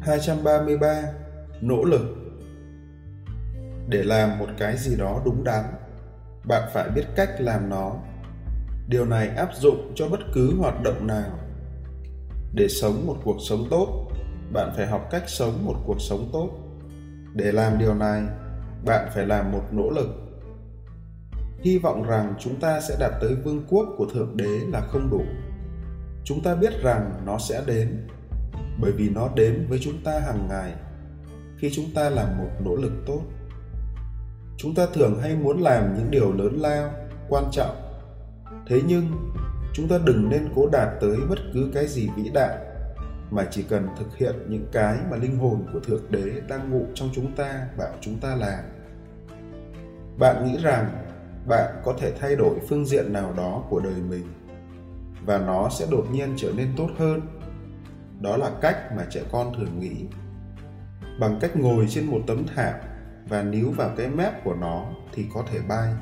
233 nỗ lực để làm một cái gì đó đúng đắn. Bạn phải biết cách làm nó. Điều này áp dụng cho bất cứ hoạt động nào. Để sống một cuộc sống tốt, bạn phải học cách sống một cuộc sống tốt. Để làm điều này, bạn phải làm một nỗ lực. Hy vọng rằng chúng ta sẽ đạt tới vương quốc của thượng đế là không đủ. Chúng ta biết rằng nó sẽ đến bởi vì nó đến với chúng ta hàng ngày. Khi chúng ta làm một nỗ lực tốt, chúng ta thường hay muốn làm những điều lớn lao, quan trọng. Thế nhưng, chúng ta đừng nên cố đạt tới bất cứ cái gì vĩ đại, mà chỉ cần thực hiện những cái mà linh hồn của thượng đế đang ngụ trong chúng ta, bảo chúng ta làm. Bạn nghĩ rằng bạn có thể thay đổi phương diện nào đó của đời mình, và nó sẽ đột nhiên trở nên tốt hơn đó là cách mà trẻ con thường nghĩ. Bằng cách ngồi trên một tấm thảm và níu vào cái mép của nó thì có thể bay.